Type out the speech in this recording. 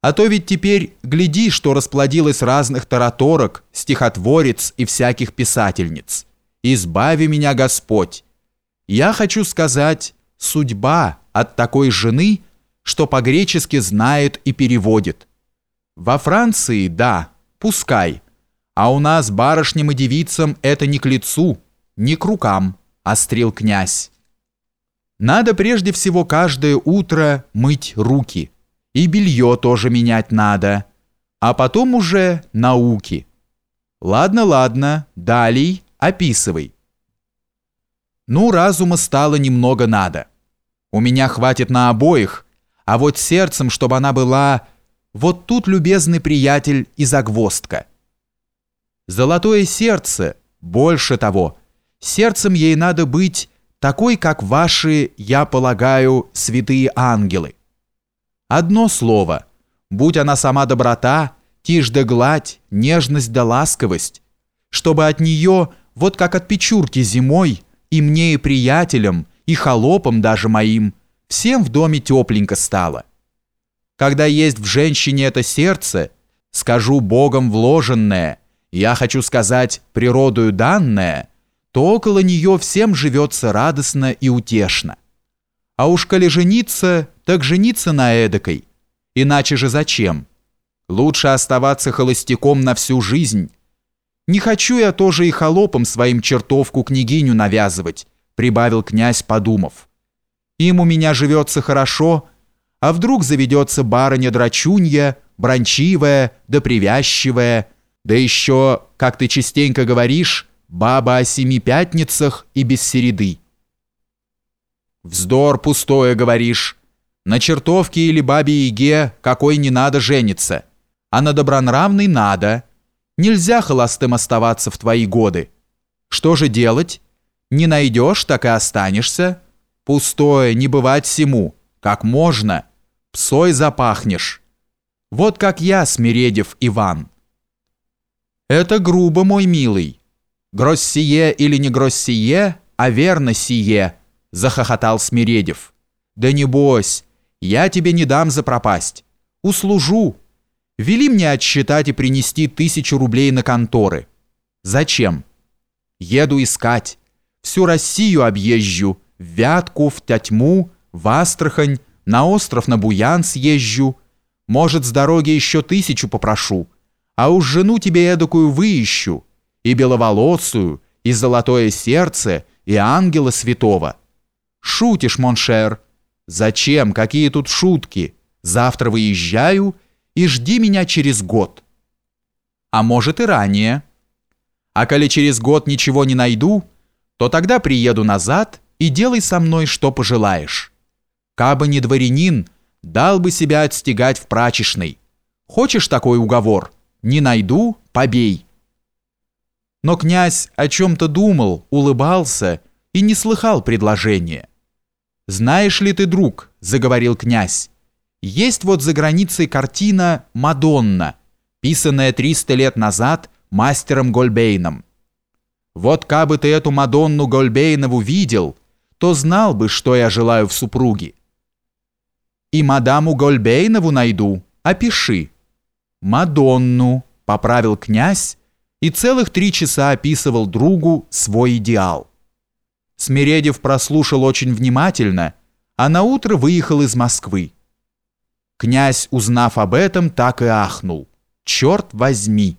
А то ведь теперь гляди, что расплодилось разных тараторок, стихотворец и всяких писательниц. Избави меня, Господь. Я хочу сказать, судьба от такой жены, что по-гречески знает и переводит. Во Франции, да, пускай, а у нас барышням и девицам это не к лицу, не к рукам, острил князь. Надо прежде всего каждое утро мыть руки – и белье тоже менять надо. А потом уже науки. Ладно, ладно, далей описывай. Ну, разума стало немного надо. У меня хватит на обоих, а вот сердцем, чтобы она была... Вот тут, любезный приятель, и загвоздка. Золотое сердце, больше того, сердцем ей надо быть такой, как ваши, я полагаю, святые ангелы. Одно слово. Будь она сама доброта, тишь да гладь, нежность да ласковость, чтобы от нее, вот как от печурки зимой, и мне, и приятелям, и холопам даже моим, всем в доме тепленько стало. Когда есть в женщине это сердце, скажу Богом вложенное, я хочу сказать природою данное, то около нее всем живется радостно и утешно. А уж коли жениться, так жениться на эдакой. Иначе же зачем? Лучше оставаться холостяком на всю жизнь. Не хочу я тоже и холопом своим чертовку княгиню навязывать, прибавил князь, подумав. Им у меня живется хорошо, а вдруг заведется барыня-драчунья, брончивая, да привязчивая, да еще, как ты частенько говоришь, баба о семи пятницах и без середы. «Вздор пустое, говоришь. На чертовке или бабе-яге какой не надо жениться, а на добронравный надо. Нельзя холостым оставаться в твои годы. Что же делать? Не найдешь, так и останешься. Пустое, не бывать всему. Как можно? Псой запахнешь. Вот как я, Смиредев Иван». «Это грубо, мой милый. Гроссие или не гроссие, а верно сие» захохотал Смиредев. Да не бойся, я тебе не дам за пропасть. Услужу. Вели мне отсчитать и принести тысячу рублей на конторы. Зачем? Еду искать. Всю Россию объезжу. В Вятку, в Тотьму, в Астрахань, на остров на Буян съезжу. Может, с дороги еще тысячу попрошу. А уж жену тебе эдакую выищу. И беловолосую, и золотое сердце, и ангела святого. Шутишь, mon cher. Зачем? Какие тут шутки? Завтра выезжаю и жди меня через год. А может и ранее. А коли через год ничего не найду, то тогда приеду назад и делай со мной, что пожелаешь. Кабы не дворянин, дал бы себя отстегать в прачечной. Хочешь такой уговор? Не найду, побей. Но князь о чем-то думал, улыбался и не слыхал предложения. «Знаешь ли ты, друг», — заговорил князь, «есть вот за границей картина «Мадонна», писанная 300 лет назад мастером Гольбейном. Вот кабы ты эту Мадонну Гольбейнову видел, то знал бы, что я желаю в супруге. И мадаму Гольбейнову найду, опиши. Мадонну, поправил князь, и целых три часа описывал другу свой идеал. Смиредев прослушал очень внимательно, а на утро выехал из Москвы. Князь, узнав об этом, так и ахнул. «Черт возьми!»